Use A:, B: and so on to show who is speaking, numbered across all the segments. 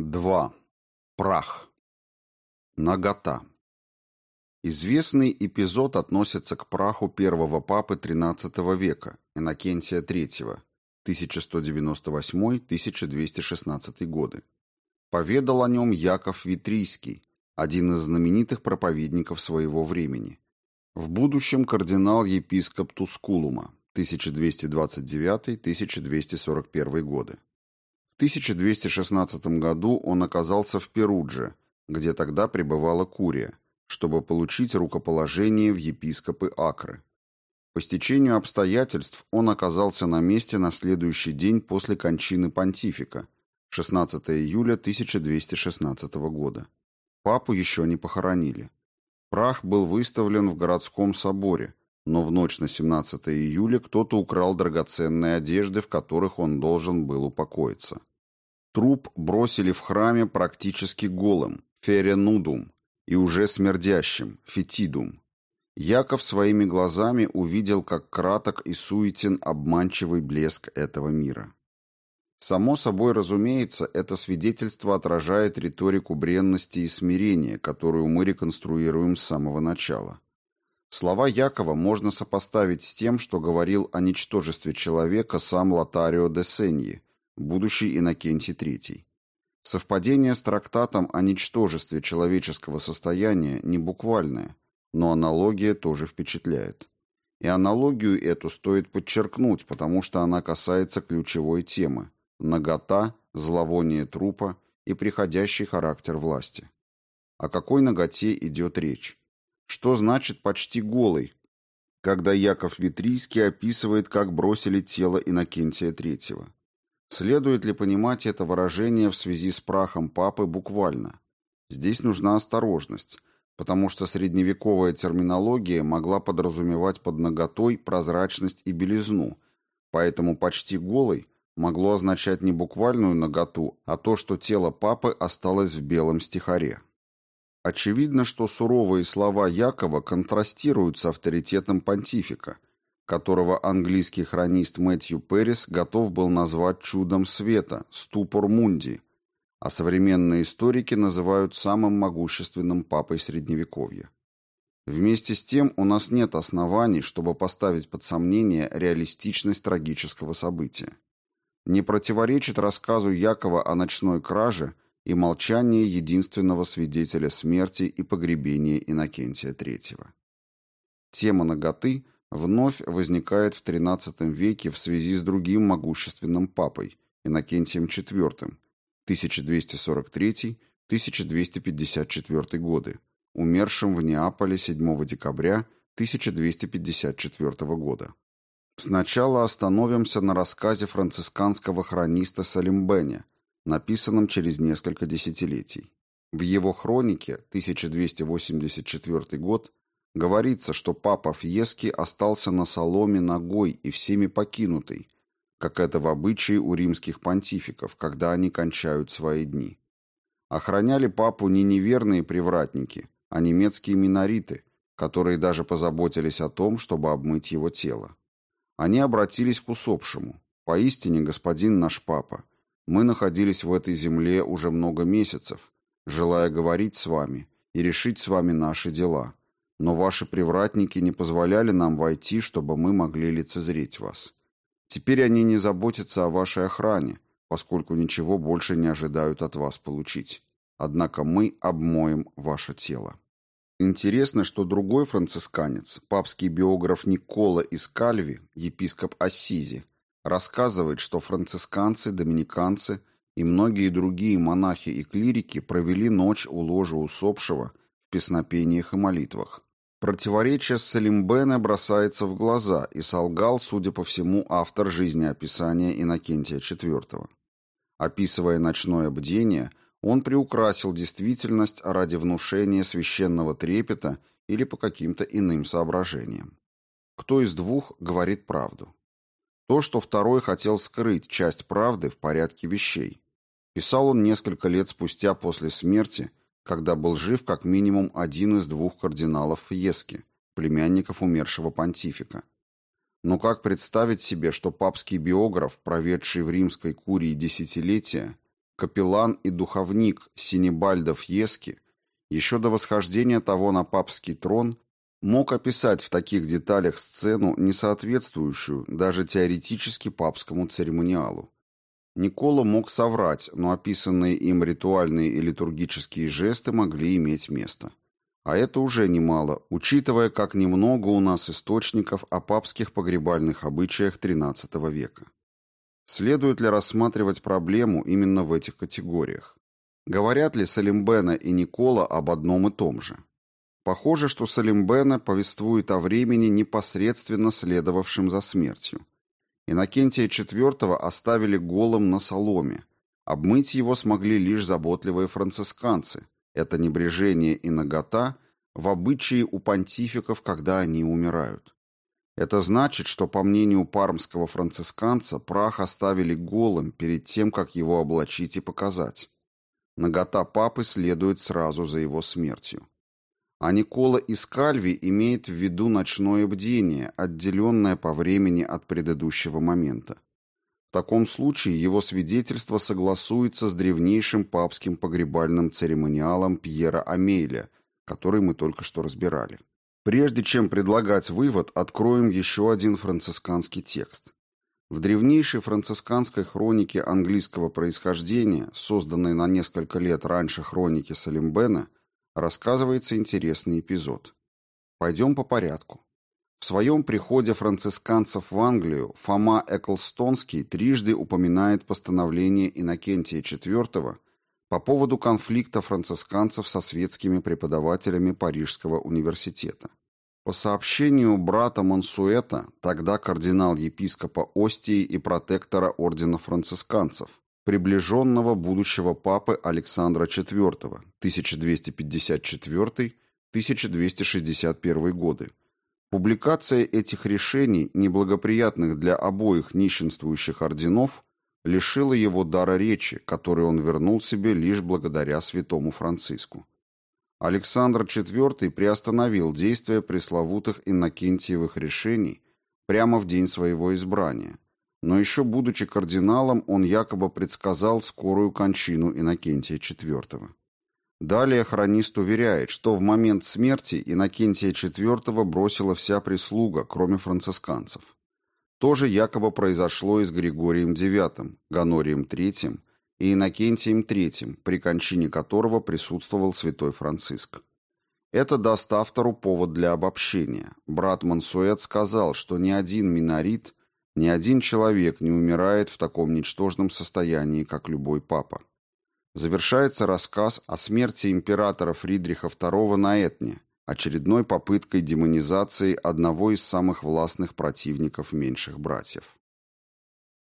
A: 2. Прах. Нагота. Известный эпизод относится к праху первого папы XIII века, Иннокентия III, 1198-1216 годы. Поведал о нем Яков Витрийский, один из знаменитых проповедников своего времени. В будущем кардинал-епископ Тускулума, 1229-1241 годы. 1216 году он оказался в Перудже, где тогда пребывала Курия, чтобы получить рукоположение в епископы Акры. По стечению обстоятельств он оказался на месте на следующий день после кончины понтифика, 16 июля 1216 года. Папу еще не похоронили. Прах был выставлен в городском соборе, но в ночь на 17 июля кто-то украл драгоценные одежды, в которых он должен был упокоиться. Труп бросили в храме практически голым, ференудум, и уже смердящим, фетидум. Яков своими глазами увидел, как краток и суетен обманчивый блеск этого мира. Само собой разумеется, это свидетельство отражает риторику бренности и смирения, которую мы реконструируем с самого начала. Слова Якова можно сопоставить с тем, что говорил о ничтожестве человека сам Лотарио де Сеньи, будущий Иннокентий III. Совпадение с трактатом о ничтожестве человеческого состояния не буквальное, но аналогия тоже впечатляет. И аналогию эту стоит подчеркнуть, потому что она касается ключевой темы – нагота, зловоние трупа и приходящий характер власти. О какой наготе идет речь? Что значит «почти голый», когда Яков Витрийский описывает, как бросили тело Иннокентия III? Следует ли понимать это выражение в связи с прахом папы буквально? Здесь нужна осторожность, потому что средневековая терминология могла подразумевать под наготой прозрачность и белизну, поэтому почти голый могло означать не буквальную наготу, а то, что тело папы осталось в белом стихаре. Очевидно, что суровые слова Якова контрастируют с авторитетом понтифика – которого английский хронист Мэтью Перрис готов был назвать чудом света, ступор мунди, а современные историки называют самым могущественным папой Средневековья. Вместе с тем у нас нет оснований, чтобы поставить под сомнение реалистичность трагического события. Не противоречит рассказу Якова о ночной краже и молчании единственного свидетеля смерти и погребения Иннокентия III. Тема наготы – вновь возникает в XIII веке в связи с другим могущественным папой, Иннокентием IV, 1253-1254 годы, умершим в Неаполе 7 декабря 1254 года. Сначала остановимся на рассказе францисканского хрониста Салимбене, написанном через несколько десятилетий. В его хронике 1284 год Говорится, что папа Фьески остался на соломе ногой и всеми покинутый, как это в обычае у римских понтификов, когда они кончают свои дни. Охраняли папу не неверные привратники, а немецкие минориты, которые даже позаботились о том, чтобы обмыть его тело. Они обратились к усопшему. «Поистине, господин наш папа, мы находились в этой земле уже много месяцев, желая говорить с вами и решить с вами наши дела но ваши привратники не позволяли нам войти, чтобы мы могли лицезреть вас. Теперь они не заботятся о вашей охране, поскольку ничего больше не ожидают от вас получить. Однако мы обмоем ваше тело. Интересно, что другой францисканец, папский биограф Никола из Кальви, епископ Ассизи, рассказывает, что францисканцы, доминиканцы и многие другие монахи и клирики провели ночь у ложа усопшего в песнопениях и молитвах. Противоречие с Салимбене бросается в глаза, и солгал, судя по всему, автор жизнеописания Иннокентия IV. Описывая ночное бдение, он приукрасил действительность ради внушения священного трепета или по каким-то иным соображениям. Кто из двух говорит правду? То, что второй хотел скрыть часть правды в порядке вещей. Писал он несколько лет спустя после смерти – когда был жив как минимум один из двух кардиналов Фьески, племянников умершего понтифика. Но как представить себе, что папский биограф, проведший в римской курии десятилетия, капеллан и духовник Синебальдо Фьески еще до восхождения того на папский трон мог описать в таких деталях сцену, не соответствующую даже теоретически папскому церемониалу. Никола мог соврать, но описанные им ритуальные и литургические жесты могли иметь место. А это уже немало, учитывая, как немного у нас источников о папских погребальных обычаях XIII века. Следует ли рассматривать проблему именно в этих категориях? Говорят ли Салимбена и Никола об одном и том же? Похоже, что Салимбена повествует о времени, непосредственно следовавшем за смертью. Иннокентия IV оставили голым на соломе. Обмыть его смогли лишь заботливые францисканцы. Это небрежение и нагота в обычае у понтификов, когда они умирают. Это значит, что, по мнению пармского францисканца, прах оставили голым перед тем, как его облачить и показать. Нагота папы следует сразу за его смертью. А Никола из Кальви имеет в виду ночное бдение, отделенное по времени от предыдущего момента. В таком случае его свидетельство согласуется с древнейшим папским погребальным церемониалом Пьера Амейля, который мы только что разбирали. Прежде чем предлагать вывод, откроем еще один францисканский текст. В древнейшей францисканской хронике английского происхождения, созданной на несколько лет раньше хроники Салимбена, рассказывается интересный эпизод. Пойдем по порядку. В своем приходе францисканцев в Англию Фома Эклстонский трижды упоминает постановление Иннокентия IV по поводу конфликта францисканцев со светскими преподавателями Парижского университета. По сообщению брата Мансуэта, тогда кардинал-епископа Остии и протектора ордена францисканцев, приближенного будущего папы Александра IV, 1254-1261 годы. Публикация этих решений, неблагоприятных для обоих нищенствующих орденов, лишила его дара речи, который он вернул себе лишь благодаря святому Франциску. Александр IV приостановил действие пресловутых иннокентиевых решений прямо в день своего избрания, но еще будучи кардиналом, он якобы предсказал скорую кончину Иннокентия IV. Далее хронист уверяет, что в момент смерти Иннокентия IV бросила вся прислуга, кроме францисканцев. То же якобы произошло и с Григорием IX, Гонорием III и Иннокентием III, при кончине которого присутствовал святой Франциск. Это даст автору повод для обобщения. Брат Мансуэт сказал, что ни один минорит, ни один человек не умирает в таком ничтожном состоянии, как любой папа. Завершается рассказ о смерти императора Фридриха II на Этне, очередной попыткой демонизации одного из самых властных противников меньших братьев.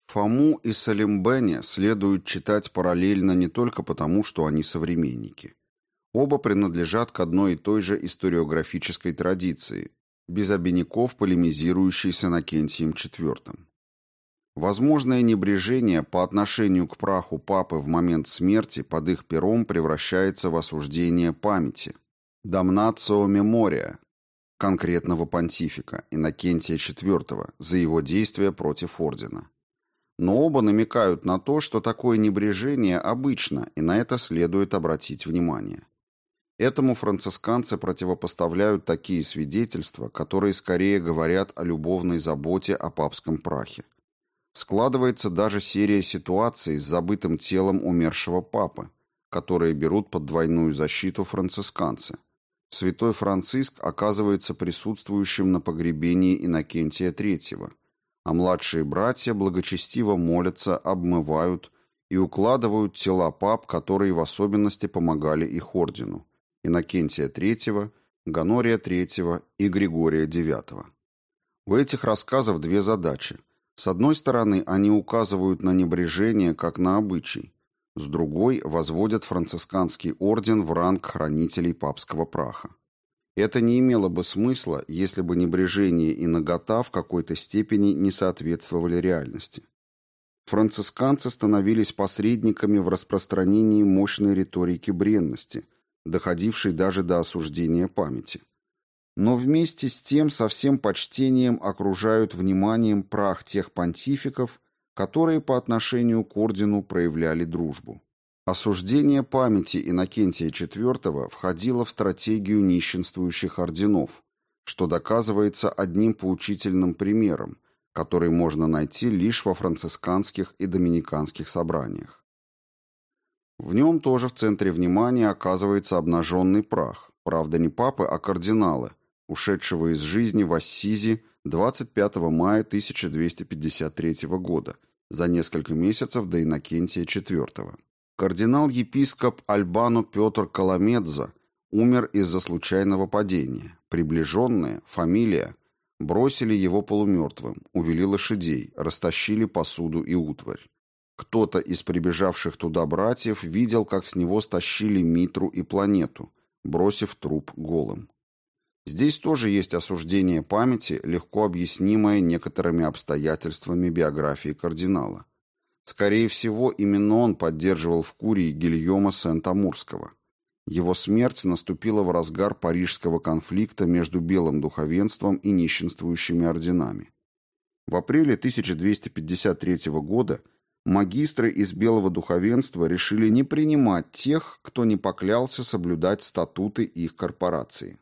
A: Фому и Салимбене следует читать параллельно не только потому, что они современники. Оба принадлежат к одной и той же историографической традиции, без обиняков полемизирующей с Иннокентием IV. Возможное небрежение по отношению к праху папы в момент смерти под их пером превращается в осуждение памяти, дамнацио мемория, конкретного понтифика, Иннокентия IV, за его действия против ордена. Но оба намекают на то, что такое небрежение обычно, и на это следует обратить внимание. Этому францисканцы противопоставляют такие свидетельства, которые скорее говорят о любовной заботе о папском прахе. Складывается даже серия ситуаций с забытым телом умершего папы, которые берут под двойную защиту францисканцы. Святой Франциск оказывается присутствующим на погребении Иннокентия III – а младшие братья благочестиво молятся, обмывают и укладывают тела пап, которые в особенности помогали их ордену – Иннокентия III, Гонория III и Григория IX. У этих рассказов две задачи. С одной стороны, они указывают на небрежение как на обычай, с другой – возводят францисканский орден в ранг хранителей папского праха. Это не имело бы смысла, если бы небрежение и нагота в какой-то степени не соответствовали реальности. Францисканцы становились посредниками в распространении мощной риторики бренности, доходившей даже до осуждения памяти. Но вместе с тем со всем почтением окружают вниманием прах тех понтификов, которые по отношению к ордену проявляли дружбу. Осуждение памяти Иннокентия IV входило в стратегию нищенствующих орденов, что доказывается одним поучительным примером, который можно найти лишь во францисканских и доминиканских собраниях. В нем тоже в центре внимания оказывается обнаженный прах, правда не папы, а кардиналы, ушедшего из жизни в Ассизи 25 мая 1253 года, за несколько месяцев до Иннокентия IV. Кардинал-епископ Альбано Петр Коломедза умер из-за случайного падения. Приближенные, фамилия, бросили его полумертвым, увели лошадей, растащили посуду и утварь. Кто-то из прибежавших туда братьев видел, как с него стащили Митру и планету, бросив труп голым. Здесь тоже есть осуждение памяти, легко объяснимое некоторыми обстоятельствами биографии кардинала. Скорее всего, именно он поддерживал в Курии Гильома Сент-Амурского. Его смерть наступила в разгар парижского конфликта между белым духовенством и нищенствующими орденами. В апреле 1253 года магистры из белого духовенства решили не принимать тех, кто не поклялся соблюдать статуты их корпорации.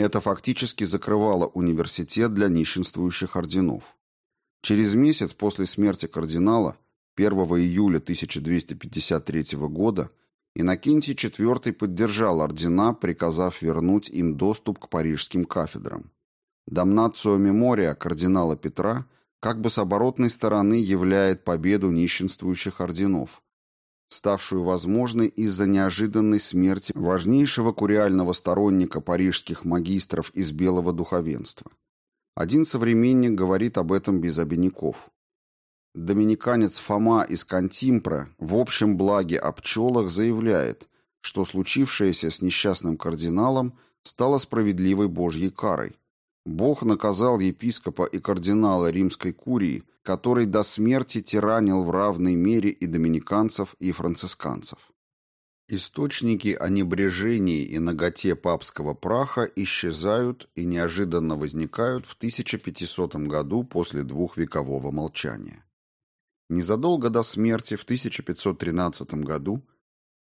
A: Это фактически закрывало университет для нищенствующих орденов. Через месяц после смерти кардинала – 1 июля 1253 года Иннокентий IV поддержал ордена, приказав вернуть им доступ к парижским кафедрам. Дамнацио мемория кардинала Петра как бы с оборотной стороны являет победу нищенствующих орденов, ставшую возможной из-за неожиданной смерти важнейшего куриального сторонника парижских магистров из белого духовенства. Один современник говорит об этом без обиняков. Доминиканец Фома из Кантимпра в общем благе о пчелах заявляет, что случившееся с несчастным кардиналом стало справедливой Божьей карой. Бог наказал епископа и кардинала римской курии, который до смерти тиранил в равной мере и доминиканцев, и францисканцев. Источники о небрежении и наготе папского праха исчезают и неожиданно возникают в 1500 году после двухвекового молчания. Незадолго до смерти в 1513 году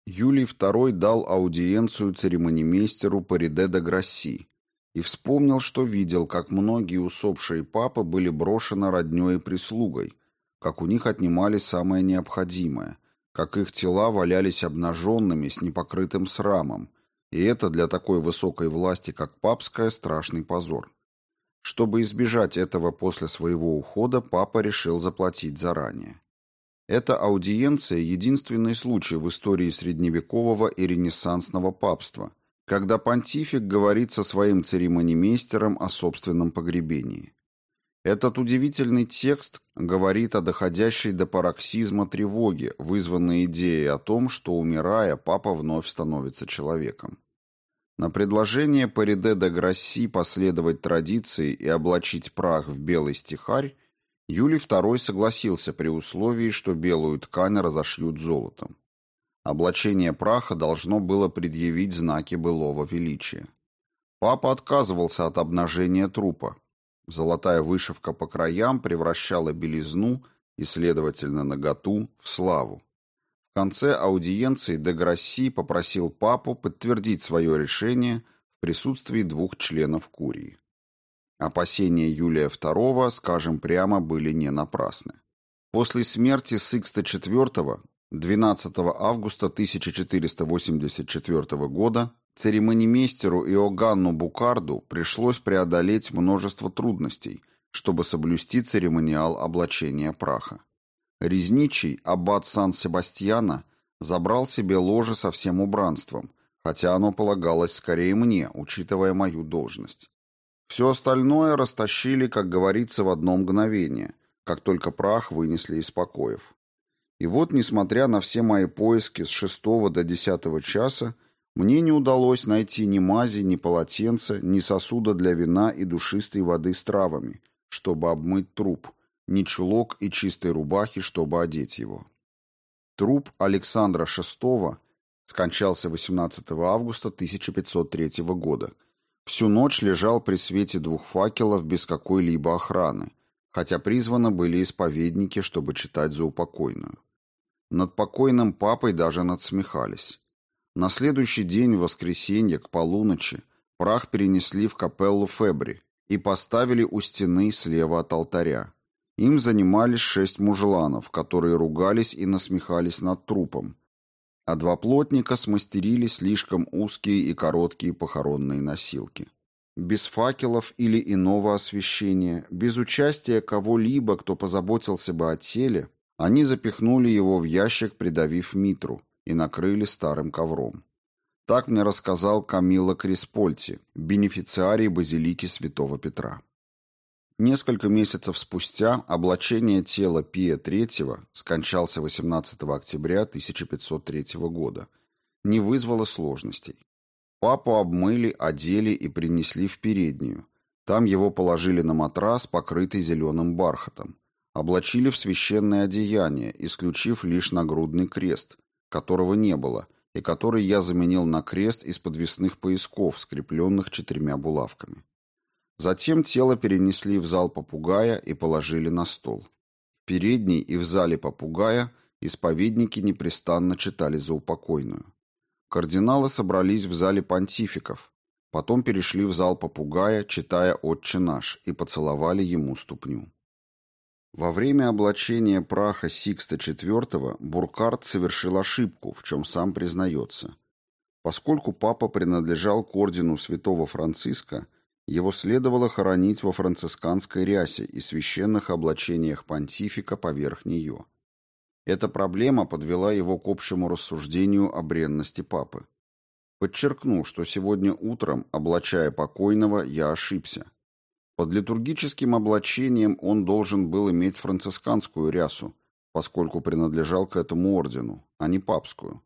A: Юлий II дал аудиенцию церемонимейстеру Париде де Грасси и вспомнил, что видел, как многие усопшие папы были брошены роднёй и прислугой, как у них отнимали самое необходимое, как их тела валялись обнаженными с непокрытым срамом, и это для такой высокой власти, как папская, страшный позор. Чтобы избежать этого после своего ухода, папа решил заплатить заранее. Эта аудиенция – единственный случай в истории средневекового и ренессансного папства, когда понтифик говорит со своим церемонимейстером о собственном погребении. Этот удивительный текст говорит о доходящей до пароксизма тревоге, вызванной идеей о том, что, умирая, папа вновь становится человеком. На предложение Париде де Грасси последовать традиции и облачить прах в белый стихарь Юлий II согласился при условии, что белую ткань разошьют золотом. Облачение праха должно было предъявить знаки былого величия. Папа отказывался от обнажения трупа. Золотая вышивка по краям превращала белизну и, следовательно, наготу в славу. В конце аудиенции де Грасси попросил папу подтвердить свое решение в присутствии двух членов Курии. Опасения Юлия II, скажем прямо, были не напрасны. После смерти Сикста IV 12 августа 1484 года церемонимейстеру Иоганну Букарду пришлось преодолеть множество трудностей, чтобы соблюсти церемониал облачения праха. Резничий, аббат Сан-Себастьяна, забрал себе ложе со всем убранством, хотя оно полагалось скорее мне, учитывая мою должность. Все остальное растащили, как говорится, в одно мгновение, как только прах вынесли из покоев. И вот, несмотря на все мои поиски с шестого до десятого часа, мне не удалось найти ни мази, ни полотенца, ни сосуда для вина и душистой воды с травами, чтобы обмыть труп – ни чулок и чистой рубахи, чтобы одеть его. Труп Александра VI скончался 18 августа 1503 года. Всю ночь лежал при свете двух факелов без какой-либо охраны, хотя призваны были исповедники, чтобы читать за упокойную. Над покойным папой даже надсмехались. На следующий день, в воскресенье, к полуночи, прах перенесли в капеллу Фебри и поставили у стены слева от алтаря. Им занимались шесть мужланов, которые ругались и насмехались над трупом, а два плотника смастерили слишком узкие и короткие похоронные носилки. Без факелов или иного освещения, без участия кого-либо, кто позаботился бы о теле, они запихнули его в ящик, придавив митру, и накрыли старым ковром. Так мне рассказал Камилла Криспольти, бенефициарий базилики святого Петра. Несколько месяцев спустя облачение тела Пия III, скончался 18 октября 1503 года, не вызвало сложностей. Папу обмыли, одели и принесли в переднюю. Там его положили на матрас, покрытый зеленым бархатом. Облачили в священное одеяние, исключив лишь нагрудный крест, которого не было, и который я заменил на крест из подвесных поясков, скрепленных четырьмя булавками. Затем тело перенесли в зал попугая и положили на стол. В передней и в зале попугая исповедники непрестанно читали за упокойную. Кардиналы собрались в зале понтификов, потом перешли в зал попугая, читая «Отче наш», и поцеловали ему ступню. Во время облачения праха Сикста IV Буркарт совершил ошибку, в чем сам признается. Поскольку папа принадлежал к ордену святого Франциска – его следовало хоронить во францисканской рясе и священных облачениях понтифика поверх нее. Эта проблема подвела его к общему рассуждению о бренности папы. Подчеркну, что сегодня утром, облачая покойного, я ошибся. Под литургическим облачением он должен был иметь францисканскую рясу, поскольку принадлежал к этому ордену, а не папскую.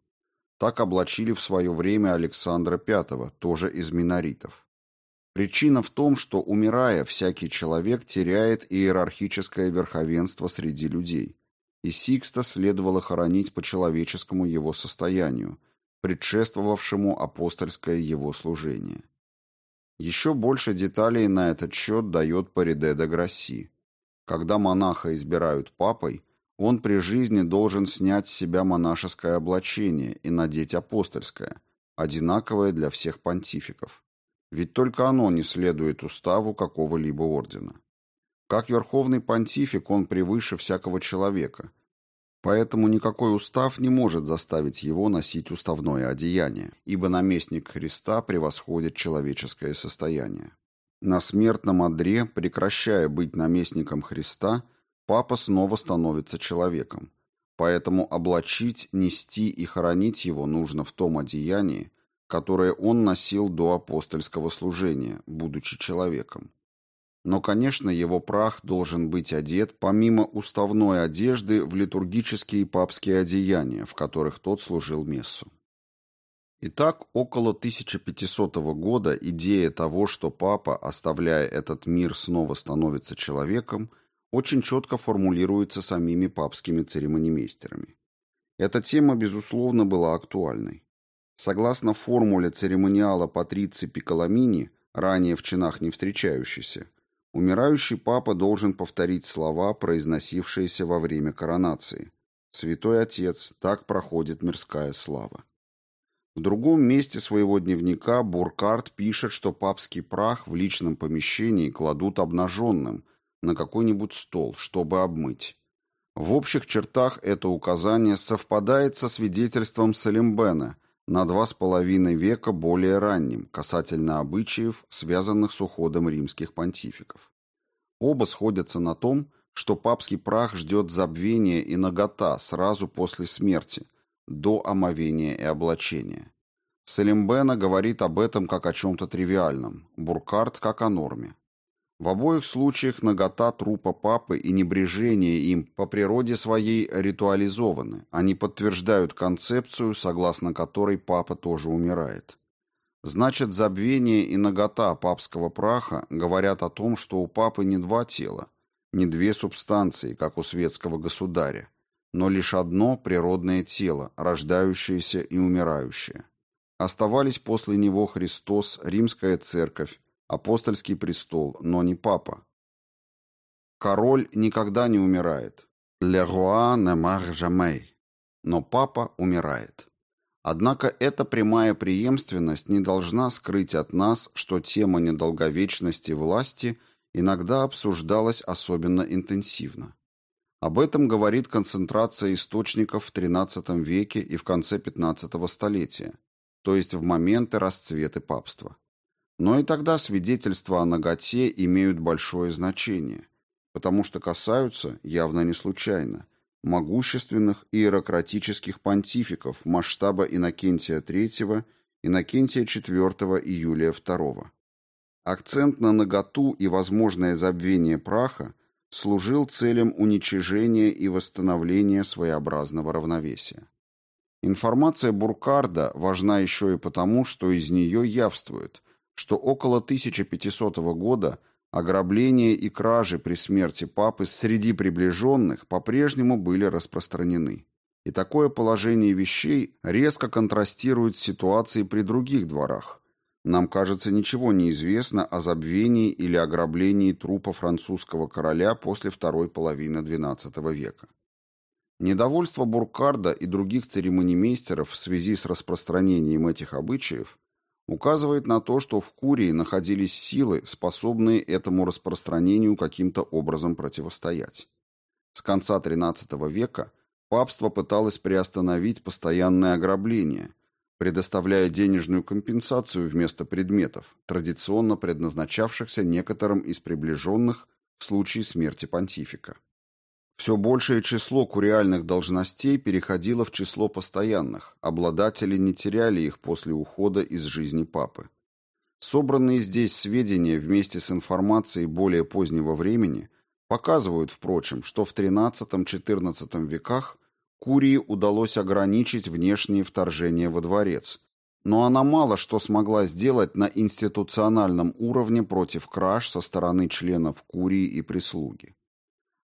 A: Так облачили в свое время Александра V, тоже из миноритов. Причина в том, что, умирая, всякий человек теряет иерархическое верховенство среди людей, и Сикста следовало хоронить по человеческому его состоянию, предшествовавшему апостольское его служение. Еще больше деталей на этот счет дает Париде де Грасси. Когда монаха избирают папой, он при жизни должен снять с себя монашеское облачение и надеть апостольское, одинаковое для всех понтификов ведь только оно не следует уставу какого-либо ордена. Как верховный понтифик он превыше всякого человека, поэтому никакой устав не может заставить его носить уставное одеяние, ибо наместник Христа превосходит человеческое состояние. На смертном одре, прекращая быть наместником Христа, папа снова становится человеком, поэтому облачить, нести и хоронить его нужно в том одеянии, которое он носил до апостольского служения, будучи человеком. Но, конечно, его прах должен быть одет помимо уставной одежды в литургические папские одеяния, в которых тот служил мессу. Итак, около 1500 года идея того, что папа, оставляя этот мир, снова становится человеком, очень четко формулируется самими папскими церемонимейстерами. Эта тема, безусловно, была актуальной. Согласно формуле церемониала Патрици Пиколамини, ранее в чинах не встречающейся, умирающий папа должен повторить слова, произносившиеся во время коронации. «Святой Отец, так проходит мирская слава». В другом месте своего дневника Буркарт пишет, что папский прах в личном помещении кладут обнаженным на какой-нибудь стол, чтобы обмыть. В общих чертах это указание совпадает со свидетельством Салимбена – на два с половиной века более ранним касательно обычаев, связанных с уходом римских понтификов. Оба сходятся на том, что папский прах ждет забвения и нагота сразу после смерти, до омовения и облачения. Салимбена говорит об этом как о чем-то тривиальном, Буркарт как о норме. В обоих случаях нагота трупа папы и небрежение им по природе своей ритуализованы. Они подтверждают концепцию, согласно которой папа тоже умирает. Значит, забвение и нагота папского праха говорят о том, что у папы не два тела, не две субстанции, как у светского государя, но лишь одно природное тело, рождающееся и умирающее. Оставались после него Христос, Римская Церковь, апостольский престол, но не папа. Король никогда не умирает. Le roi ne meurt jamais. но папа умирает. Однако эта прямая преемственность не должна скрыть от нас, что тема недолговечности власти иногда обсуждалась особенно интенсивно. Об этом говорит концентрация источников в XIII веке и в конце XV столетия, то есть в моменты расцвета папства. Но и тогда свидетельства о наготе имеют большое значение, потому что касаются, явно не случайно, могущественных иерократических понтификов масштаба Иннокентия III, Иннокентия IV и Юлия II. Акцент на наготу и возможное забвение праха служил целям уничижения и восстановления своеобразного равновесия. Информация Буркарда важна еще и потому, что из нее явствует, что около 1500 года – Ограбления и кражи при смерти папы среди приближенных по-прежнему были распространены. И такое положение вещей резко контрастирует с ситуацией при других дворах. Нам, кажется, ничего не известно о забвении или ограблении трупа французского короля после второй половины XII века. Недовольство Буркарда и других церемонимейстеров в связи с распространением этих обычаев указывает на то, что в Курии находились силы, способные этому распространению каким-то образом противостоять. С конца XIII века папство пыталось приостановить постоянное ограбление, предоставляя денежную компенсацию вместо предметов, традиционно предназначавшихся некоторым из приближенных в случае смерти понтифика. Все большее число куриальных должностей переходило в число постоянных, обладатели не теряли их после ухода из жизни папы. Собранные здесь сведения вместе с информацией более позднего времени показывают, впрочем, что в XIII-XIV веках Курии удалось ограничить внешние вторжения во дворец, но она мало что смогла сделать на институциональном уровне против краж со стороны членов Курии и прислуги.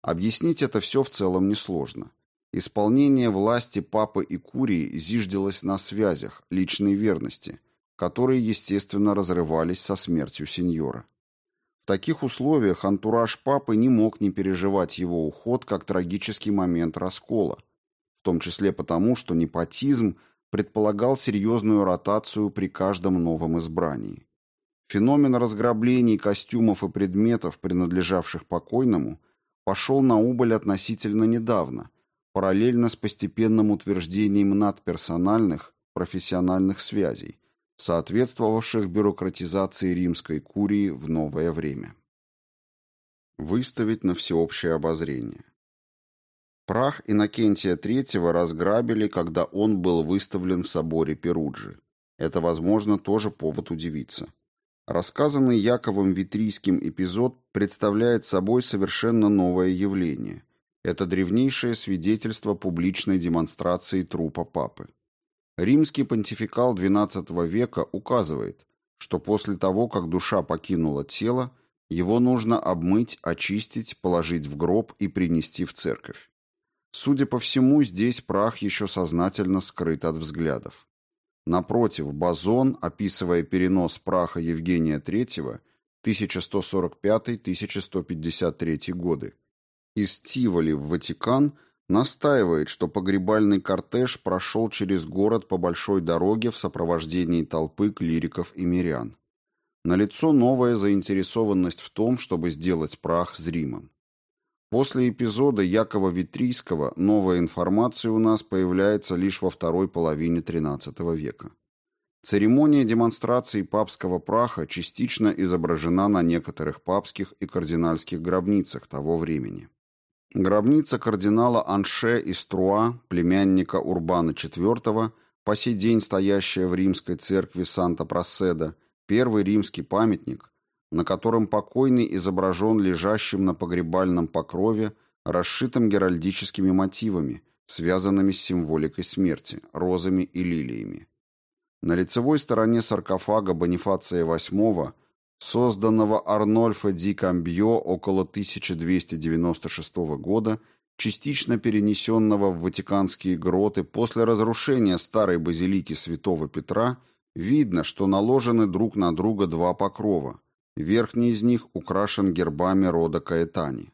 A: Объяснить это все в целом несложно. Исполнение власти папы и курии зиждилось на связях, личной верности, которые, естественно, разрывались со смертью сеньора. В таких условиях антураж папы не мог не переживать его уход как трагический момент раскола, в том числе потому, что непотизм предполагал серьезную ротацию при каждом новом избрании. Феномен разграблений костюмов и предметов, принадлежавших покойному, пошел на убыль относительно недавно, параллельно с постепенным утверждением надперсональных, профессиональных связей, соответствовавших бюрократизации римской курии в новое время. Выставить на всеобщее обозрение. Прах Иннокентия III разграбили, когда он был выставлен в соборе Перуджи. Это, возможно, тоже повод удивиться. Рассказанный Яковом Витрийским эпизод представляет собой совершенно новое явление. Это древнейшее свидетельство публичной демонстрации трупа папы. Римский понтификал XII века указывает, что после того, как душа покинула тело, его нужно обмыть, очистить, положить в гроб и принести в церковь. Судя по всему, здесь прах еще сознательно скрыт от взглядов. Напротив, Бозон, описывая перенос праха Евгения III 1145-1153 годы, из Тиволи в Ватикан, настаивает, что погребальный кортеж прошел через город по большой дороге в сопровождении толпы клириков и мирян. Налицо новая заинтересованность в том, чтобы сделать прах зримым. После эпизода Якова Витрийского новая информация у нас появляется лишь во второй половине XIII века. Церемония демонстрации папского праха частично изображена на некоторых папских и кардинальских гробницах того времени. Гробница кардинала Анше из Труа, племянника Урбана IV, по сей день стоящая в римской церкви Санта-Проседа, первый римский памятник, на котором покойный изображен лежащим на погребальном покрове, расшитым геральдическими мотивами, связанными с символикой смерти, розами и лилиями. На лицевой стороне саркофага Бонифация VIII, созданного Арнольфо ди Камбьо около 1296 года, частично перенесенного в Ватиканские гроты после разрушения старой базилики святого Петра, видно, что наложены друг на друга два покрова – Верхний из них украшен гербами рода Каэтани.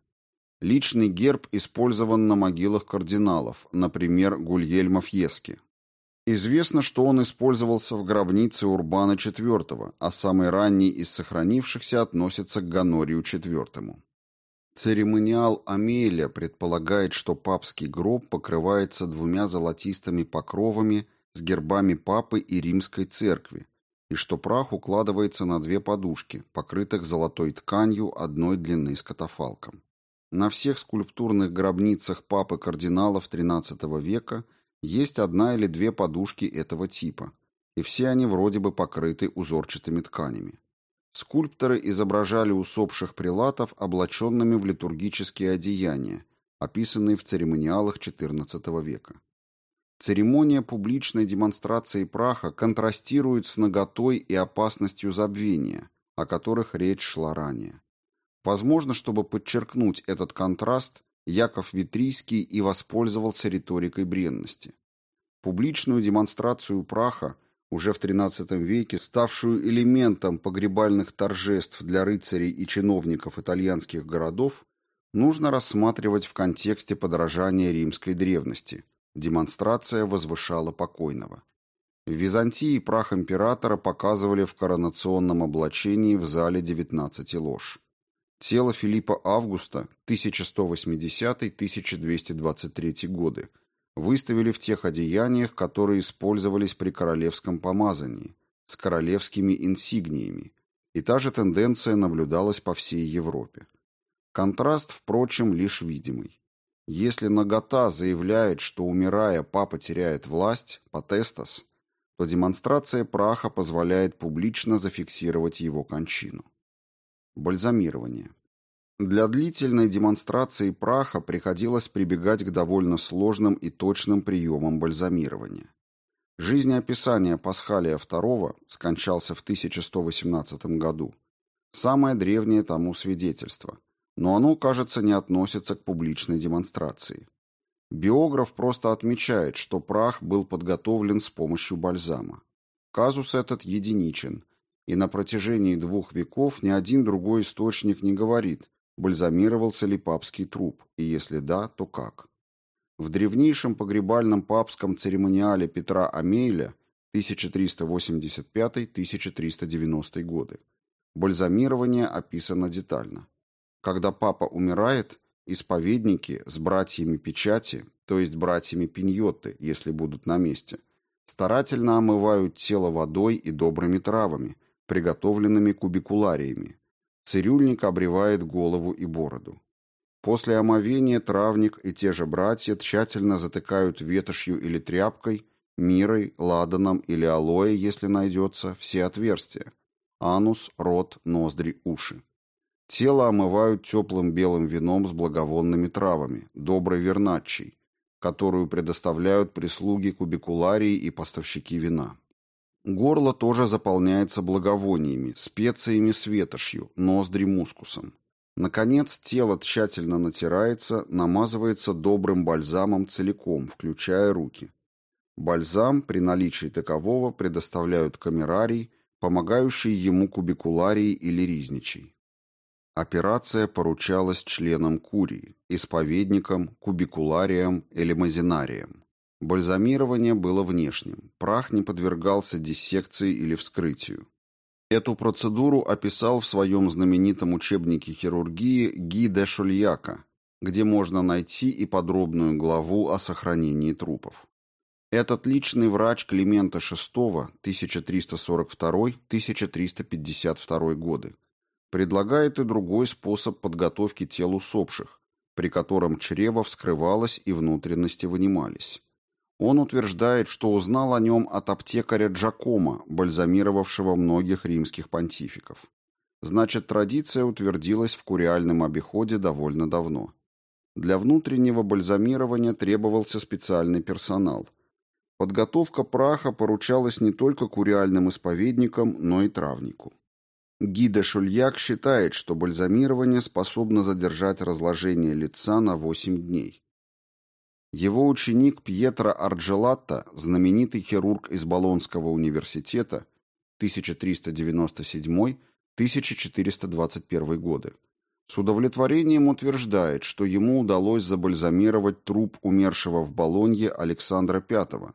A: Личный герб использован на могилах кардиналов, например, Гульельма Фьески. Известно, что он использовался в гробнице Урбана IV, а самый ранний из сохранившихся относится к Гонорию IV. Церемониал Амелия предполагает, что папский гроб покрывается двумя золотистыми покровами с гербами папы и римской церкви, и что прах укладывается на две подушки, покрытых золотой тканью одной длины с катафалком. На всех скульптурных гробницах папы кардиналов XIII века есть одна или две подушки этого типа, и все они вроде бы покрыты узорчатыми тканями. Скульпторы изображали усопших прилатов облаченными в литургические одеяния, описанные в церемониалах XIV века. Церемония публичной демонстрации праха контрастирует с наготой и опасностью забвения, о которых речь шла ранее. Возможно, чтобы подчеркнуть этот контраст, Яков Витрийский и воспользовался риторикой бренности. Публичную демонстрацию праха, уже в XIII веке ставшую элементом погребальных торжеств для рыцарей и чиновников итальянских городов, нужно рассматривать в контексте подражания римской древности. Демонстрация возвышала покойного. В Византии прах императора показывали в коронационном облачении в зале 19 лож. Тело Филиппа Августа 1180-1223 годы выставили в тех одеяниях, которые использовались при королевском помазании, с королевскими инсигниями, и та же тенденция наблюдалась по всей Европе. Контраст, впрочем, лишь видимый. Если нагота заявляет, что, умирая, папа теряет власть, потестас, то демонстрация праха позволяет публично зафиксировать его кончину. Бальзамирование. Для длительной демонстрации праха приходилось прибегать к довольно сложным и точным приемам бальзамирования. Жизнеописание Пасхалия II скончался в 1118 году. Самое древнее тому свидетельство, но оно, кажется, не относится к публичной демонстрации. Биограф просто отмечает, что прах был подготовлен с помощью бальзама. Казус этот единичен – и на протяжении двух веков ни один другой источник не говорит, бальзамировался ли папский труп, и если да, то как. В древнейшем погребальном папском церемониале Петра Амейля 1385-1390 годы бальзамирование описано детально. Когда папа умирает, исповедники с братьями печати, то есть братьями пиньотты, если будут на месте, старательно омывают тело водой и добрыми травами, приготовленными кубикулариями. Цирюльник обревает голову и бороду. После омовения травник и те же братья тщательно затыкают ветошью или тряпкой, мирой, ладаном или алоэ, если найдется, все отверстия – анус, рот, ноздри, уши. Тело омывают теплым белым вином с благовонными травами, доброй верначей, которую предоставляют прислуги кубикуларии и поставщики вина. Горло тоже заполняется благовониями, специями с ветошью, ноздри мускусом. Наконец, тело тщательно натирается, намазывается добрым бальзамом целиком, включая руки. Бальзам при наличии такового предоставляют камерарий, помогающий ему кубикуларий или ризничий. Операция поручалась членам курии, исповедникам, кубикулариям или мазинариям. Бальзамирование было внешним. Прах не подвергался диссекции или вскрытию. Эту процедуру описал в своем знаменитом учебнике хирургии Ги де Шульяка, где можно найти и подробную главу о сохранении трупов. Этот личный врач Климента VI 1342-1352 годы предлагает и другой способ подготовки тел усопших, при котором чрево вскрывалось и внутренности вынимались. Он утверждает, что узнал о нем от аптекаря Джакома, бальзамировавшего многих римских понтификов. Значит, традиция утвердилась в куриальном обиходе довольно давно. Для внутреннего бальзамирования требовался специальный персонал. Подготовка праха поручалась не только куриальным исповедникам, но и травнику. Гида Шульяк считает, что бальзамирование способно задержать разложение лица на 8 дней. Его ученик Пьетро Арджелатто, знаменитый хирург из Болонского университета 1397-1421 годы, С удовлетворением утверждает, что ему удалось забальзамировать труп умершего в Болонье Александра V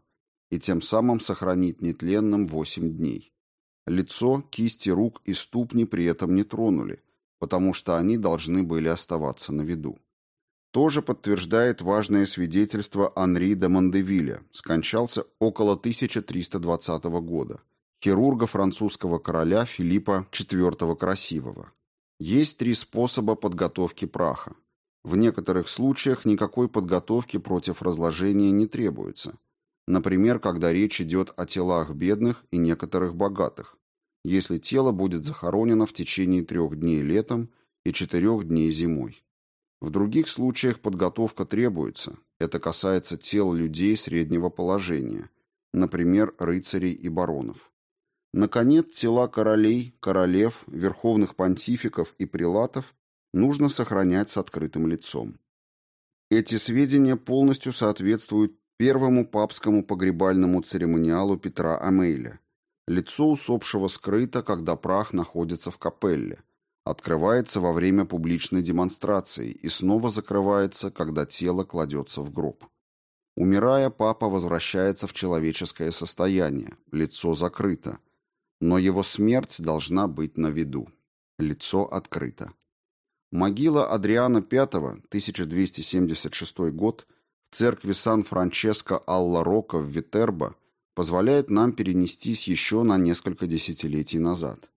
A: и тем самым сохранить нетленным 8 дней. Лицо, кисти рук и ступни при этом не тронули, потому что они должны были оставаться на виду. Тоже подтверждает важное свидетельство Анри де Мондевиля, скончался около 1320 года, хирурга французского короля Филиппа IV Красивого. Есть три способа подготовки праха. В некоторых случаях никакой подготовки против разложения не требуется. Например, когда речь идет о телах бедных и некоторых богатых, если тело будет захоронено в течение трех дней летом и четырех дней зимой. В других случаях подготовка требуется. Это касается тел людей среднего положения, например, рыцарей и баронов. Наконец, тела королей, королев, верховных понтификов и прилатов нужно сохранять с открытым лицом. Эти сведения полностью соответствуют первому папскому погребальному церемониалу Петра Амейля. Лицо усопшего скрыто, когда прах находится в капелле, открывается во время публичной демонстрации и снова закрывается, когда тело кладется в гроб. Умирая, папа возвращается в человеческое состояние, лицо закрыто – но его смерть должна быть на виду. Лицо открыто. Могила Адриана V, 1276 год, в церкви Сан-Франческо Алла Рока в Витербо позволяет нам перенестись еще на несколько десятилетий назад.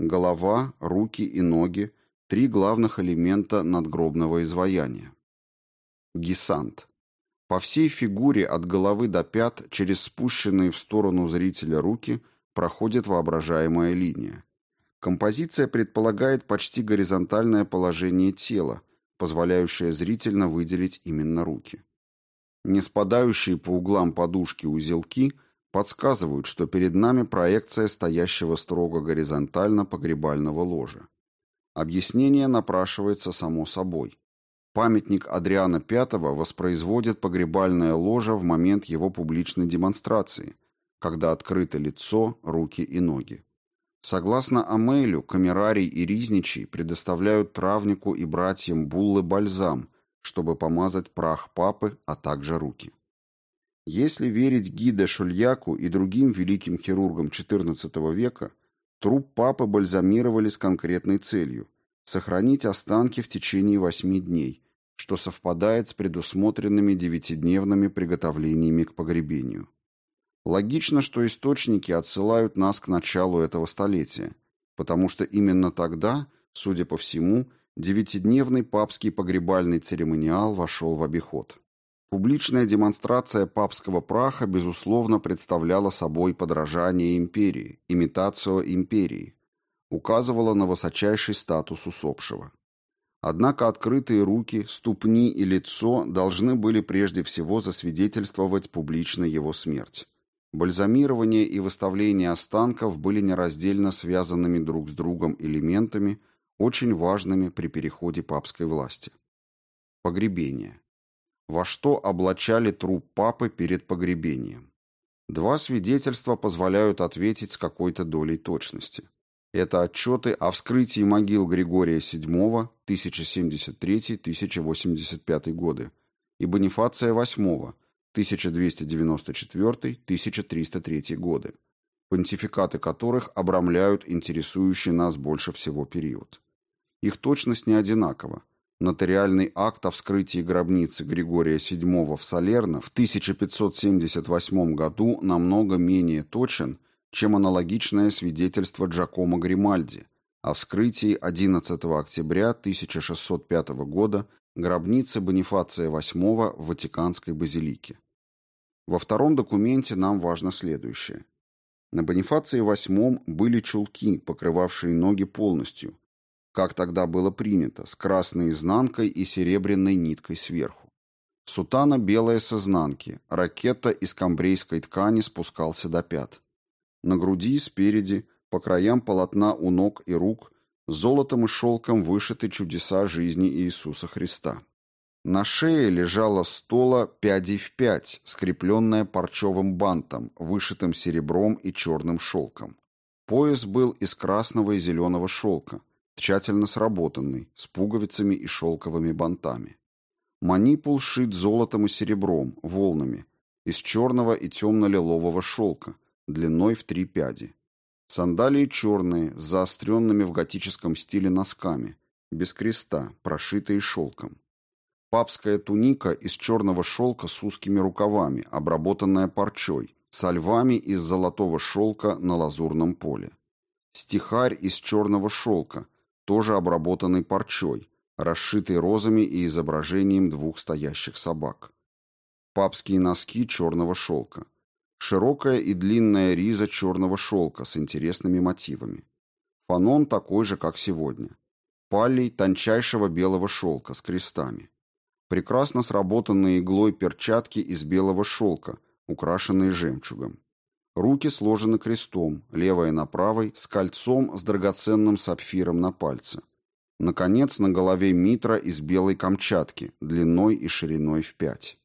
A: Голова, руки и ноги – три главных элемента надгробного изваяния. Гисант. По всей фигуре от головы до пят через спущенные в сторону зрителя руки – проходит воображаемая линия. Композиция предполагает почти горизонтальное положение тела, позволяющее зрительно выделить именно руки. Не спадающие по углам подушки узелки подсказывают, что перед нами проекция стоящего строго горизонтально погребального ложа. Объяснение напрашивается само собой. Памятник Адриана V воспроизводит погребальное ложе в момент его публичной демонстрации – когда открыто лицо, руки и ноги. Согласно Амелю, камерарий и Ризничий предоставляют травнику и братьям Буллы бальзам, чтобы помазать прах папы, а также руки. Если верить Гиде Шульяку и другим великим хирургам XIV века, труп папы бальзамировали с конкретной целью – сохранить останки в течение восьми дней, что совпадает с предусмотренными девятидневными приготовлениями к погребению. Логично, что источники отсылают нас к началу этого столетия, потому что именно тогда, судя по всему, девятидневный папский погребальный церемониал вошел в обиход. Публичная демонстрация папского праха, безусловно, представляла собой подражание империи, имитацию империи, указывала на высочайший статус усопшего. Однако открытые руки, ступни и лицо должны были прежде всего засвидетельствовать публично его смерть. Бальзамирование и выставление останков были нераздельно связанными друг с другом элементами, очень важными при переходе папской власти. Погребение. Во что облачали труп папы перед погребением? Два свидетельства позволяют ответить с какой-то долей точности. Это отчеты о вскрытии могил Григория VII 1073-1085 годы и Бонифация VIII 1294-1303 годы, понтификаты которых обрамляют интересующий нас больше всего период. Их точность не одинакова. Нотариальный акт о вскрытии гробницы Григория VII в Салерно в 1578 году намного менее точен, чем аналогичное свидетельство Джакомо Гримальди о вскрытии 11 октября 1605 года Гробница Бонифация VIII в Ватиканской базилике. Во втором документе нам важно следующее. На Бонифации VIII были чулки, покрывавшие ноги полностью, как тогда было принято, с красной изнанкой и серебряной ниткой сверху. Сутана белая с изнанки, ракета из камбрейской ткани спускался до пят. На груди, спереди, по краям полотна у ног и рук золотом и шелком вышиты чудеса жизни Иисуса Христа. На шее лежала стола пядей в пять, скрепленная парчевым бантом, вышитым серебром и черным шелком. Пояс был из красного и зеленого шелка, тщательно сработанный, с пуговицами и шелковыми бантами. Манипул шит золотом и серебром, волнами, из черного и темно-лилового шелка, длиной в три пяди. Сандалии черные, с заостренными в готическом стиле носками, без креста, прошитые шелком. Папская туника из черного шелка с узкими рукавами, обработанная парчой, со львами из золотого шелка на лазурном поле. Стихарь из черного шелка, тоже обработанный парчой, расшитый розами и изображением двух стоящих собак. Папские носки черного шелка. Широкая и длинная риза черного шелка с интересными мотивами. Фанон такой же, как сегодня. Паллий тончайшего белого шелка с крестами. Прекрасно сработанные иглой перчатки из белого шелка, украшенные жемчугом. Руки сложены крестом, левая на правой, с кольцом с драгоценным сапфиром на пальце. Наконец, на голове митра из белой камчатки, длиной и шириной в пять.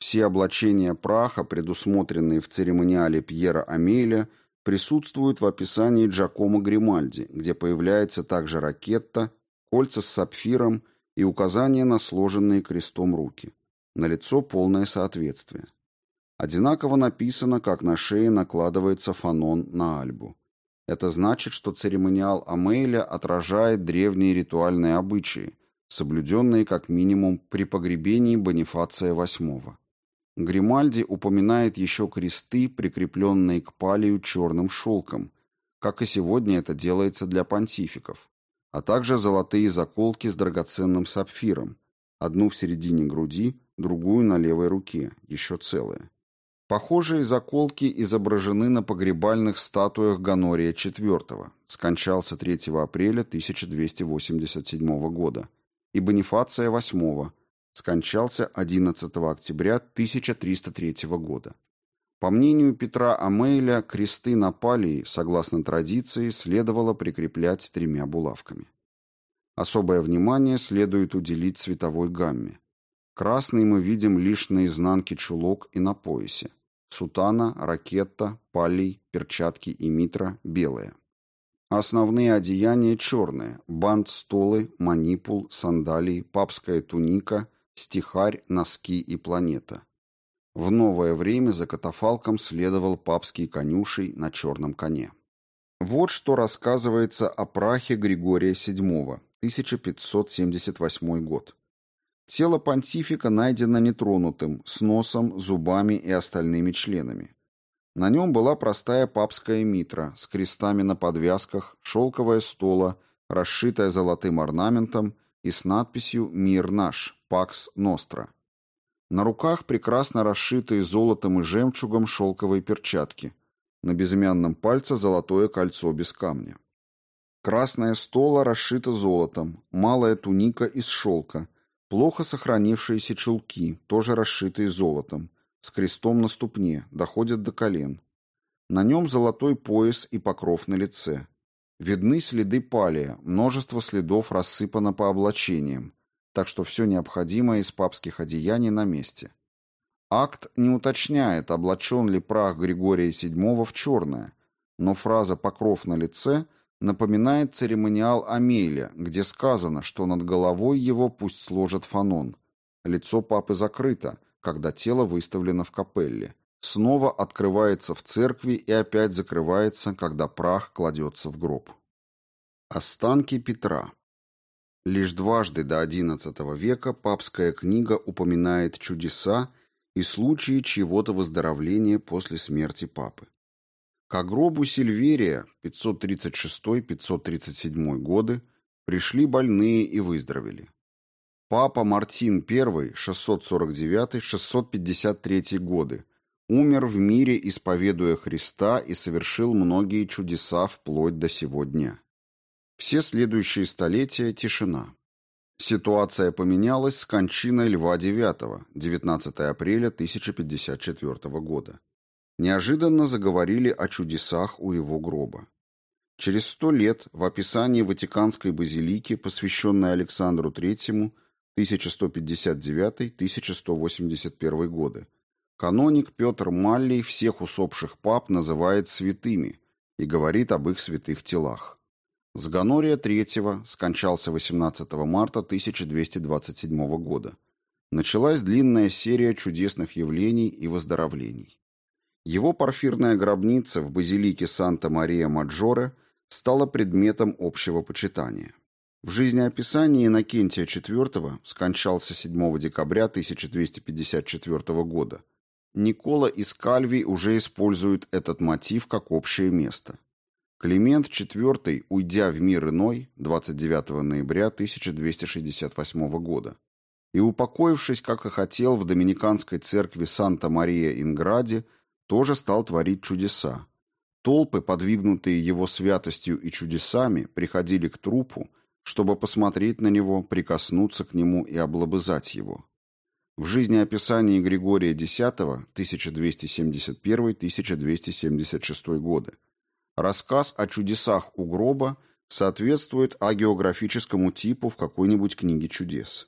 A: Все облачения праха, предусмотренные в церемониале Пьера Амеля, присутствуют в описании Джакомо Гримальди, где появляется также ракетта, кольца с сапфиром и указание на сложенные крестом руки. На лицо полное соответствие. Одинаково написано, как на шее накладывается фанон на альбу. Это значит, что церемониал Амейля отражает древние ритуальные обычаи, соблюденные как минимум при погребении Бонифация VIII. Гримальди упоминает еще кресты, прикрепленные к палию черным шелком, как и сегодня это делается для понтификов, а также золотые заколки с драгоценным сапфиром, одну в середине груди, другую на левой руке, еще целые. Похожие заколки изображены на погребальных статуях Ганория IV, скончался 3 апреля 1287 года, и Бонифация VIII, скончался 11 октября 1303 года. По мнению Петра Амейля, кресты на палии, согласно традиции, следовало прикреплять тремя булавками. Особое внимание следует уделить цветовой гамме. Красный мы видим лишь на изнанке чулок и на поясе. Сутана, ракетта, палий, перчатки и митра – белые. Основные одеяния черные – бант, столы, манипул, сандалии, папская туника, стихарь, носки и планета. В новое время за катафалком следовал папский конюшей на черном коне. Вот что рассказывается о прахе Григория VII, 1578 год. Тело понтифика найдено нетронутым, с носом, зубами и остальными членами. На нем была простая папская митра с крестами на подвязках, шелковая стола, расшитая золотым орнаментом и с надписью «Мир наш, Пакс Ностра». На руках прекрасно расшитые золотом и жемчугом шелковые перчатки. На безымянном пальце золотое кольцо без камня. Красная стола расшита золотом, малая туника из шелка – Плохо сохранившиеся чулки, тоже расшитые золотом, с крестом на ступне, доходят до колен. На нем золотой пояс и покров на лице. Видны следы палия, множество следов рассыпано по облачениям, так что все необходимое из папских одеяний на месте. Акт не уточняет, облачен ли прах Григория VII в черное, но фраза «покров на лице» напоминает церемониал Амеля, где сказано, что над головой его пусть сложат фанон. Лицо папы закрыто, когда тело выставлено в капелле. Снова открывается в церкви и опять закрывается, когда прах кладется в гроб. Останки Петра Лишь дважды до XI века папская книга упоминает чудеса и случаи чьего-то выздоровления после смерти папы. К гробу Сильверия 536-537 годы пришли больные и выздоровели. Папа Мартин I 649-653 годы умер в мире, исповедуя Христа и совершил многие чудеса вплоть до сего дня. Все следующие столетия – тишина. Ситуация поменялась с кончиной Льва IX 19 апреля 1054 года неожиданно заговорили о чудесах у его гроба. Через сто лет в описании Ватиканской базилики, посвященной Александру III, 1159-1181 годы, каноник Петр Маллий всех усопших пап называет святыми и говорит об их святых телах. С Гонория III скончался 18 марта 1227 года. Началась длинная серия чудесных явлений и выздоровлений. Его порфирная гробница в базилике Санта-Мария-Маджоре стала предметом общего почитания. В жизнеописании Иннокентия IV скончался 7 декабря 1254 года. Никола из Кальви уже использует этот мотив как общее место. Климент IV, уйдя в мир иной 29 ноября 1268 года, и упокоившись, как и хотел, в доминиканской церкви Санта-Мария-Инграде, тоже стал творить чудеса. Толпы, подвигнутые его святостью и чудесами, приходили к трупу, чтобы посмотреть на него, прикоснуться к нему и облобызать его. В жизнеописании Григория X 1271-1276 годы рассказ о чудесах у гроба соответствует агеографическому типу в какой-нибудь книге чудес.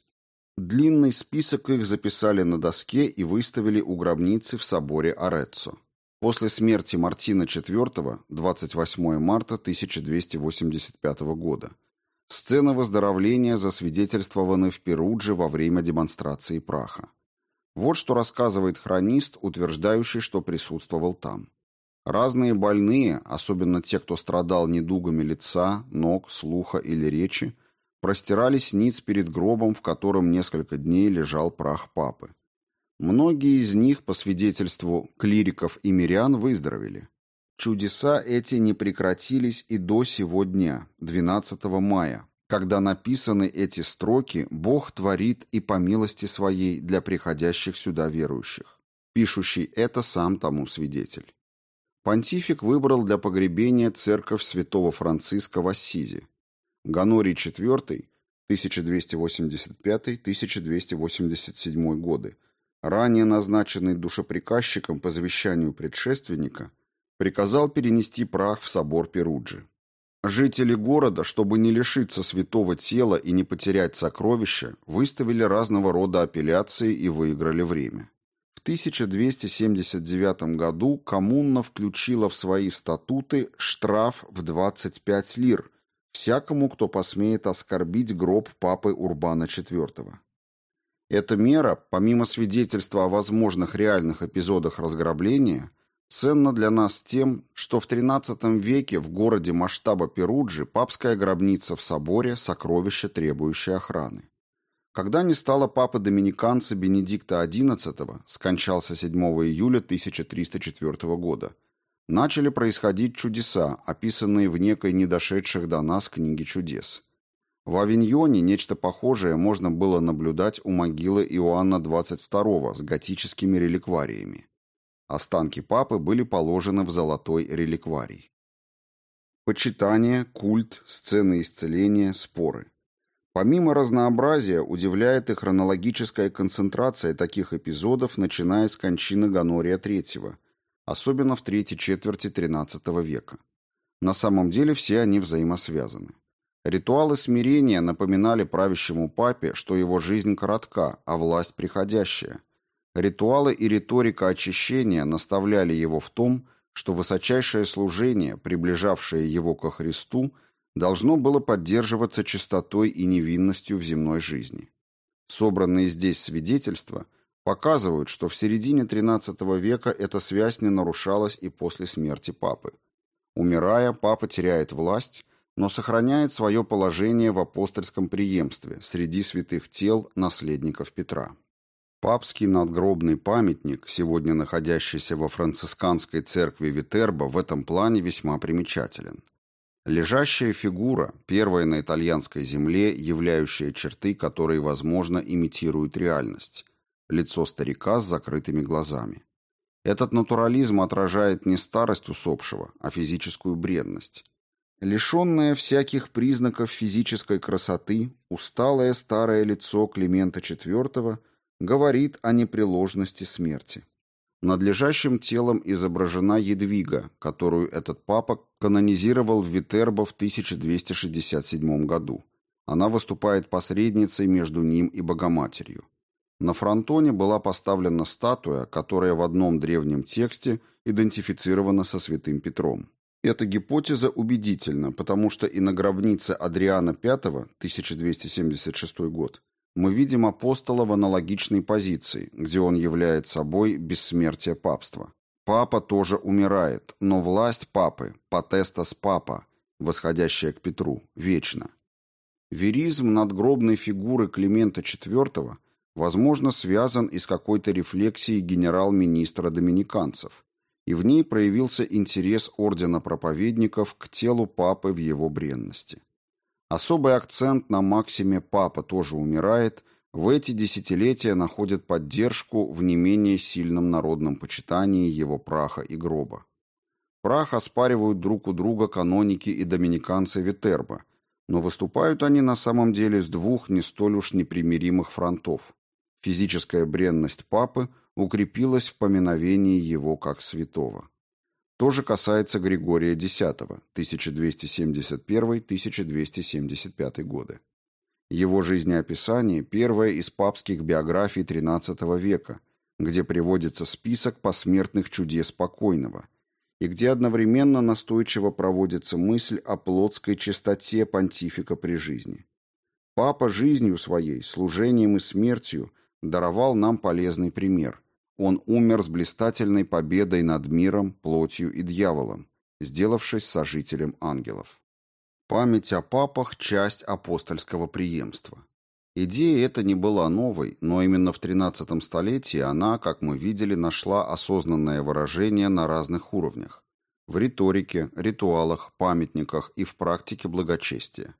A: Длинный список их записали на доске и выставили у гробницы в соборе Ореццо. После смерти Мартина IV, 28 марта 1285 года, Сцены выздоровления засвидетельствованы в Перудже во время демонстрации праха. Вот что рассказывает хронист, утверждающий, что присутствовал там. Разные больные, особенно те, кто страдал недугами лица, ног, слуха или речи, простирались ниц перед гробом, в котором несколько дней лежал прах папы. Многие из них, по свидетельству клириков и мирян, выздоровели. Чудеса эти не прекратились и до сего дня, 12 мая, когда написаны эти строки «Бог творит и по милости своей для приходящих сюда верующих». Пишущий это сам тому свидетель. Понтифик выбрал для погребения церковь святого Франциска в Ассизи. Гонорий IV, 1285-1287 годы, ранее назначенный душеприказчиком по завещанию предшественника, приказал перенести прах в собор Перуджи. Жители города, чтобы не лишиться святого тела и не потерять сокровища, выставили разного рода апелляции и выиграли время. В 1279 году коммуна включила в свои статуты штраф в 25 лир всякому, кто посмеет оскорбить гроб папы Урбана IV. Эта мера, помимо свидетельства о возможных реальных эпизодах разграбления, ценна для нас тем, что в XIII веке в городе масштаба Перуджи папская гробница в соборе – сокровище, требующее охраны. Когда не стало папы-доминиканца Бенедикта XI, скончался 7 июля 1304 года, начали происходить чудеса, описанные в некой недошедших до нас книге чудес. В Авиньоне нечто похожее можно было наблюдать у могилы Иоанна XXII с готическими реликвариями. Останки папы были положены в золотой реликварий. Почитание, культ, сцены исцеления, споры. Помимо разнообразия, удивляет и хронологическая концентрация таких эпизодов, начиная с кончины Гонория III, особенно в третьей четверти XIII века. На самом деле все они взаимосвязаны. Ритуалы смирения напоминали правящему папе, что его жизнь коротка, а власть приходящая – Ритуалы и риторика очищения наставляли его в том, что высочайшее служение, приближавшее его ко Христу, должно было поддерживаться чистотой и невинностью в земной жизни. Собранные здесь свидетельства показывают, что в середине XIII века эта связь не нарушалась и после смерти папы. Умирая, папа теряет власть, но сохраняет свое положение в апостольском преемстве среди святых тел наследников Петра. Папский надгробный памятник, сегодня находящийся во францисканской церкви Витербо, в этом плане весьма примечателен. Лежащая фигура, первая на итальянской земле, являющая черты, которые, возможно, имитируют реальность. Лицо старика с закрытыми глазами. Этот натурализм отражает не старость усопшего, а физическую бредность. Лишенное всяких признаков физической красоты, усталое старое лицо Климента IV – говорит о непреложности смерти. Над лежащим телом изображена Едвига, которую этот папа канонизировал в Витербо в 1267 году. Она выступает посредницей между ним и Богоматерью. На фронтоне была поставлена статуя, которая в одном древнем тексте идентифицирована со святым Петром. Эта гипотеза убедительна, потому что и на гробнице Адриана V, 1276 год, мы видим апостола в аналогичной позиции, где он является собой бессмертие папства. Папа тоже умирает, но власть папы, потестас папа, восходящая к Петру, вечна. Веризм надгробной фигуры Климента IV, возможно, связан и с какой-то рефлексией генерал-министра доминиканцев, и в ней проявился интерес ордена проповедников к телу папы в его бренности. Особый акцент на максиме «папа тоже умирает» в эти десятилетия находит поддержку в не менее сильном народном почитании его праха и гроба. Прах оспаривают друг у друга каноники и доминиканцы Витерба, но выступают они на самом деле с двух не столь уж непримиримых фронтов. Физическая бренность папы укрепилась в поминовении его как святого. То же касается Григория X, 1271-1275 годы. Его жизнеописание – первое из папских биографий XIII века, где приводится список посмертных чудес покойного, и где одновременно настойчиво проводится мысль о плотской чистоте понтифика при жизни. Папа жизнью своей, служением и смертью даровал нам полезный пример. Он умер с блистательной победой над миром, плотью и дьяволом, сделавшись сожителем ангелов. Память о папах – часть апостольского преемства. Идея эта не была новой, но именно в XIII столетии она, как мы видели, нашла осознанное выражение на разных уровнях – в риторике, ритуалах, памятниках и в практике благочестия.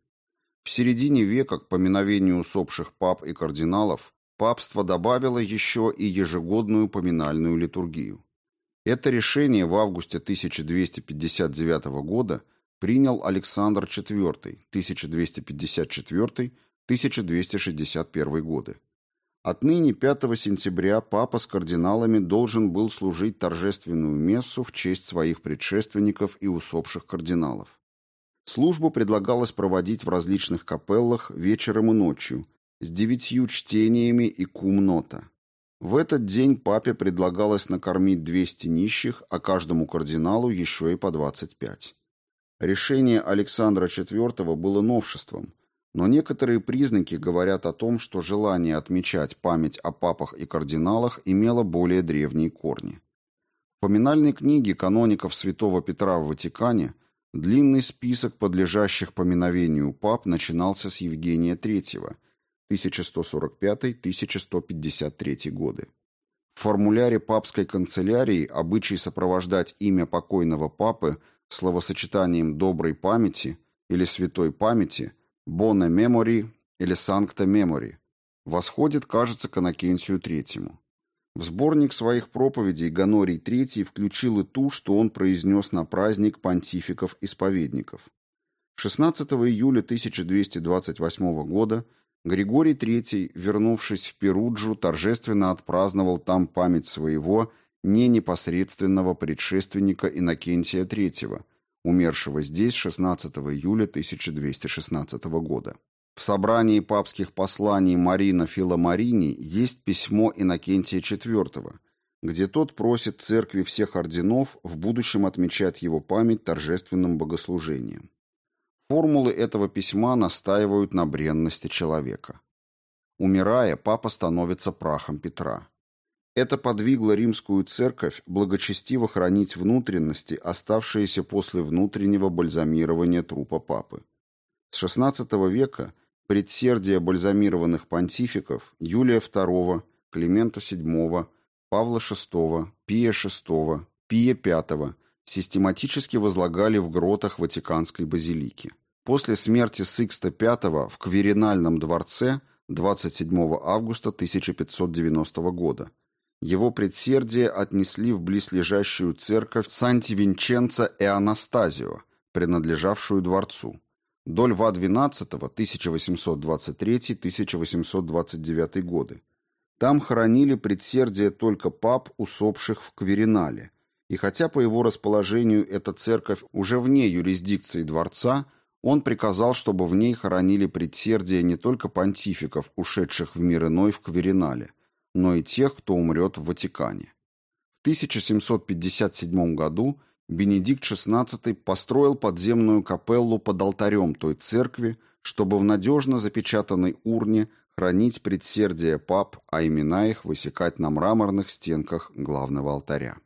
A: В середине века к поминовению усопших пап и кардиналов папство добавило еще и ежегодную поминальную литургию. Это решение в августе 1259 года принял Александр IV, 1254-1261 годы. Отныне 5 сентября папа с кардиналами должен был служить торжественную мессу в честь своих предшественников и усопших кардиналов. Службу предлагалось проводить в различных капеллах вечером и ночью, с девятью чтениями и кумнота. В этот день папе предлагалось накормить 200 нищих, а каждому кардиналу еще и по 25. Решение Александра IV было новшеством, но некоторые признаки говорят о том, что желание отмечать память о папах и кардиналах имело более древние корни. В поминальной книге каноников святого Петра в Ватикане длинный список подлежащих поминовению пап начинался с Евгения III – 1145-1153 годы. В формуляре папской канцелярии обычай сопровождать имя покойного папы словосочетанием «доброй памяти» или «святой памяти», «бона мемори» или «санкта мемори» восходит, кажется, к Анакентию III. В сборник своих проповедей Гонорий III включил и ту, что он произнес на праздник понтификов-исповедников. 16 июля 1228 года Григорий III, вернувшись в Перуджу, торжественно отпраздновал там память своего не непосредственного предшественника Иннокентия III, умершего здесь 16 июля 1216 года. В собрании папских посланий Марина Филомарини есть письмо Иннокентия IV, где тот просит церкви всех орденов в будущем отмечать его память торжественным богослужением. Формулы этого письма настаивают на бренности человека. Умирая, папа становится прахом Петра. Это подвигло римскую церковь благочестиво хранить внутренности, оставшиеся после внутреннего бальзамирования трупа папы. С XVI века предсердия бальзамированных понтификов Юлия II, Климента VII, Павла VI, Пия VI, Пия V систематически возлагали в гротах Ватиканской базилики. После смерти Сикста V в Кверинальном дворце 27 августа 1590 года его предсердие отнесли в близлежащую церковь Санти-Винченцо и Анастазио, принадлежавшую дворцу. До Льва XII 1823-1829 годы. Там хоронили предсердие только пап, усопших в Кверинале, и хотя по его расположению эта церковь уже вне юрисдикции дворца – он приказал, чтобы в ней хоронили предсердия не только понтификов, ушедших в мир иной в Кверинале, но и тех, кто умрет в Ватикане. В 1757 году Бенедикт XVI построил подземную капеллу под алтарем той церкви, чтобы в надежно запечатанной урне хранить предсердия пап, а имена их высекать на мраморных стенках главного алтаря.